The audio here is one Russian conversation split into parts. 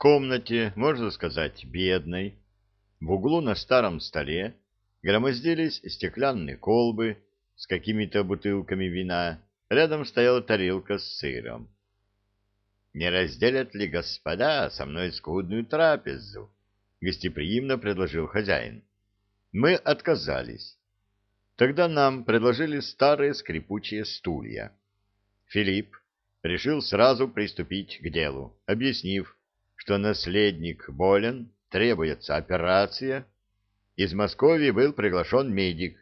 комнате, можно сказать, бедной, в углу на старом столе громоздились стеклянные колбы с какими-то бутылками вина, рядом стояла тарелка с сыром. «Не разделят ли господа со мной скудную трапезу?» — гостеприимно предложил хозяин. Мы отказались. Тогда нам предложили старые скрипучие стулья. Филипп решил сразу приступить к делу, объяснив, что наследник болен, требуется операция. Из Москвы был приглашен медик,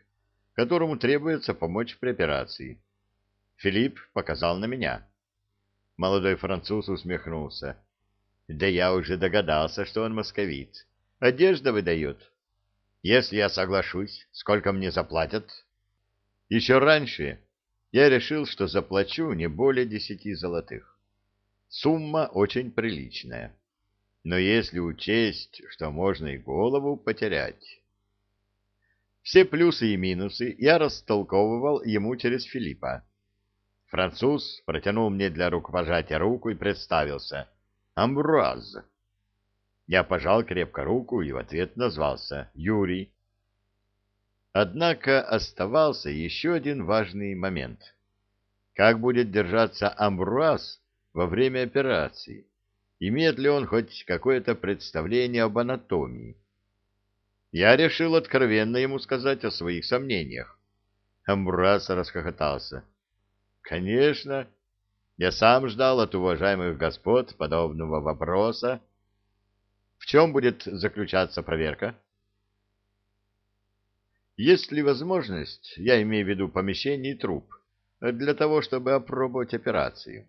которому требуется помочь при операции. Филипп показал на меня. Молодой француз усмехнулся. Да я уже догадался, что он московит. Одежда выдает. Если я соглашусь, сколько мне заплатят? Еще раньше я решил, что заплачу не более десяти золотых. Сумма очень приличная. Но если учесть, что можно и голову потерять... Все плюсы и минусы я растолковывал ему через Филиппа. Француз протянул мне для рукопожатия руку и представился. «Амбруаз». Я пожал крепко руку и в ответ назвался Юрий. Однако оставался еще один важный момент. Как будет держаться Амбруаз во время операции? Имеет ли он хоть какое-то представление об анатомии? Я решил откровенно ему сказать о своих сомнениях. Амбруаз расхохотался. Конечно, я сам ждал от уважаемых господ подобного вопроса, в чем будет заключаться проверка? Есть ли возможность, я имею в виду помещение и труп, для того, чтобы опробовать операцию?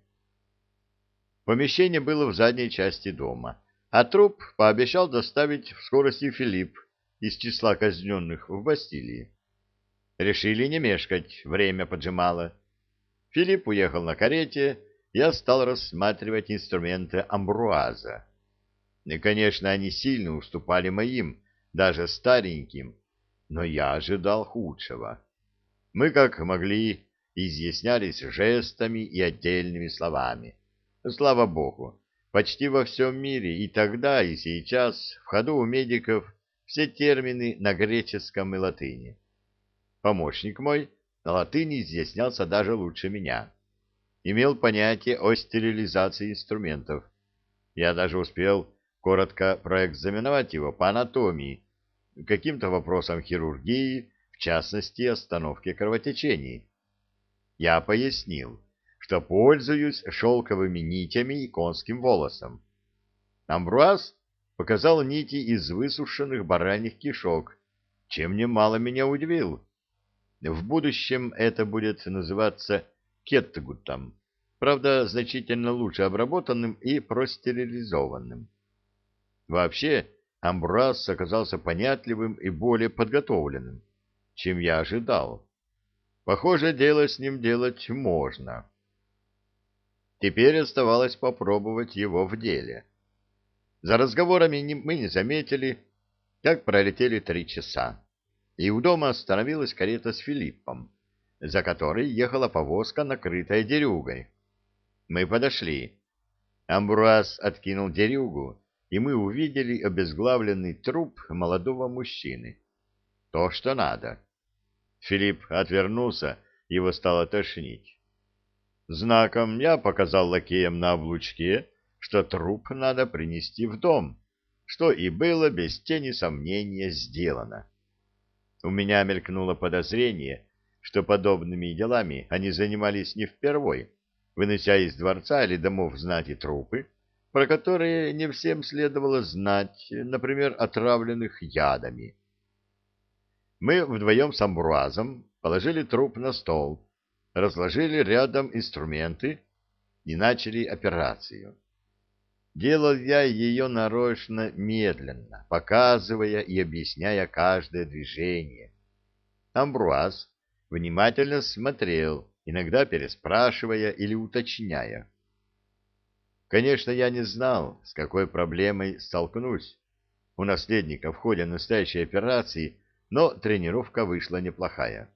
Помещение было в задней части дома, а труп пообещал доставить в скорости Филипп из числа казненных в Бастилии. Решили не мешкать, время поджимало. Филипп уехал на карете, я стал рассматривать инструменты амбруаза. И, конечно, они сильно уступали моим, даже стареньким, но я ожидал худшего. Мы, как могли, изъяснялись жестами и отдельными словами. Слава богу, почти во всем мире и тогда, и сейчас в ходу у медиков все термины на греческом и латыни. Помощник мой на латыни изъяснялся даже лучше меня. Имел понятие о стерилизации инструментов. Я даже успел коротко проэкзаменовать его по анатомии, каким-то вопросам хирургии, в частности, остановке кровотечений. Я пояснил, что пользуюсь шелковыми нитями и конским волосом. Амбруаз показал нити из высушенных бараньих кишок, чем немало меня удивил. В будущем это будет называться кеттгутом, правда, значительно лучше обработанным и простерилизованным. Вообще, Амбраз оказался понятливым и более подготовленным, чем я ожидал. Похоже, дело с ним делать можно. Теперь оставалось попробовать его в деле. За разговорами мы не заметили, как пролетели три часа, и у дома остановилась карета с Филиппом, за которой ехала повозка, накрытая дерюгой. Мы подошли. Амбруаз откинул дерюгу, и мы увидели обезглавленный труп молодого мужчины. То, что надо. Филипп отвернулся, его стало тошнить. Знаком я показал лакеям на облучке, что труп надо принести в дом, что и было без тени сомнения сделано. У меня мелькнуло подозрение, что подобными делами они занимались не впервой, вынося из дворца или домов знати трупы, про которые не всем следовало знать, например, отравленных ядами. Мы вдвоем с Амбруазом положили труп на стол, разложили рядом инструменты и начали операцию. Делал я ее нарочно медленно, показывая и объясняя каждое движение. Амбруаз внимательно смотрел, иногда переспрашивая или уточняя. Конечно, я не знал, с какой проблемой столкнусь у наследника в ходе настоящей операции, но тренировка вышла неплохая.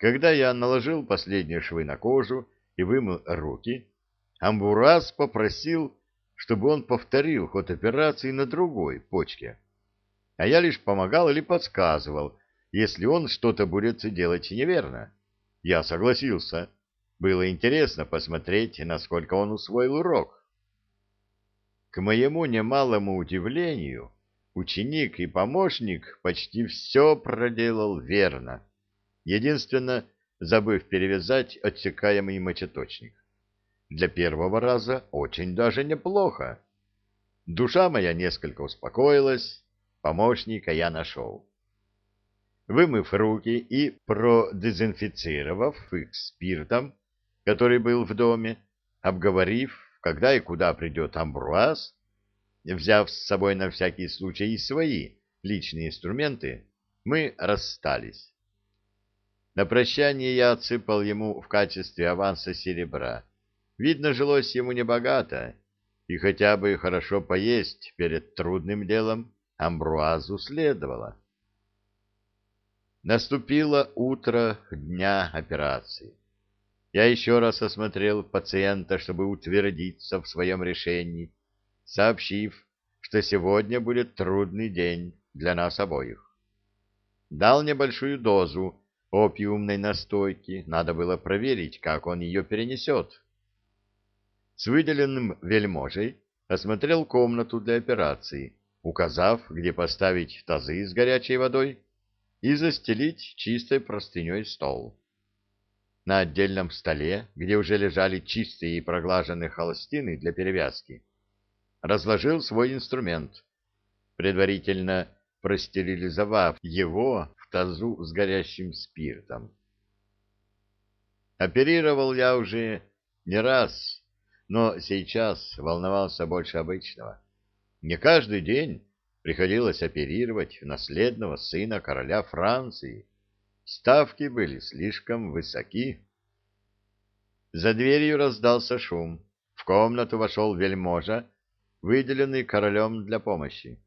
Когда я наложил последние швы на кожу и вымыл руки, Амбураз попросил, чтобы он повторил ход операции на другой почке. А я лишь помогал или подсказывал, если он что-то будет делать неверно. Я согласился. Было интересно посмотреть, насколько он усвоил урок. К моему немалому удивлению, ученик и помощник почти все проделал верно. Единственно, забыв перевязать отсекаемый мочеточник. Для первого раза очень даже неплохо. Душа моя несколько успокоилась, помощника я нашел. Вымыв руки и продезинфицировав их спиртом, который был в доме, обговорив, когда и куда придет Амбруаз, взяв с собой на всякий случай и свои личные инструменты, мы расстались. На прощание я отсыпал ему в качестве аванса серебра. Видно, жилось ему небогато, и хотя бы хорошо поесть перед трудным делом Амбруазу следовало. Наступило утро дня операции. Я еще раз осмотрел пациента, чтобы утвердиться в своем решении, сообщив, что сегодня будет трудный день для нас обоих. Дал небольшую дозу опиумной настойки, надо было проверить, как он ее перенесет. С выделенным вельможей осмотрел комнату для операции, указав, где поставить тазы с горячей водой и застелить чистой простыней стол. На отдельном столе, где уже лежали чистые и проглаженные холстины для перевязки, разложил свой инструмент, предварительно простерилизовав его тазу с горящим спиртом. Оперировал я уже не раз, но сейчас волновался больше обычного. Не каждый день приходилось оперировать наследного сына короля Франции, Ставки были слишком высоки. За дверью раздался шум. В комнату вошел вельможа, выделенный королем для помощи.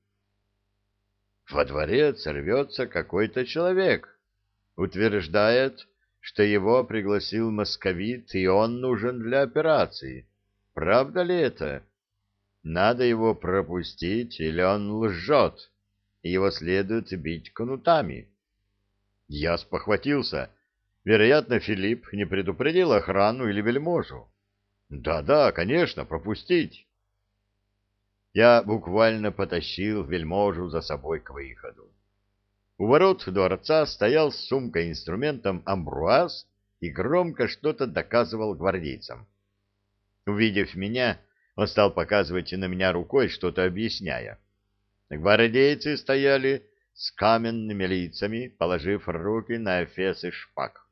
Во дворец рвется какой-то человек. Утверждает, что его пригласил московит, и он нужен для операции. Правда ли это? Надо его пропустить, или он лжет, и его следует бить кнутами. Я спохватился. Вероятно, Филипп не предупредил охрану или вельможу. Да-да, конечно, пропустить. Я буквально потащил вельможу за собой к выходу. У ворот дворца стоял с сумкой инструментом амбруаз и громко что-то доказывал гвардейцам. Увидев меня, он стал показывать на меня рукой, что-то объясняя. Гвардейцы стояли с каменными лицами, положив руки на эфесы шпаг.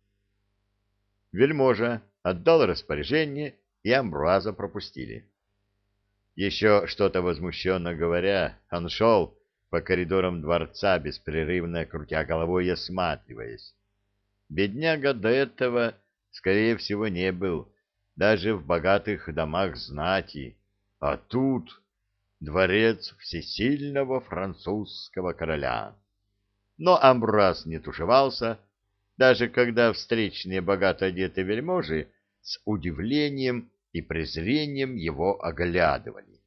Вельможа отдал распоряжение, и Амбруаза пропустили. Еще что-то возмущенно говоря, он шел по коридорам дворца, беспрерывно крутя головой и осматриваясь. Бедняга до этого, скорее всего, не был, даже в богатых домах знати, а тут дворец всесильного французского короля. Но Амбраз не тушевался, даже когда встречные богато одетые вельможи с удивлением и презрением его оглядывали.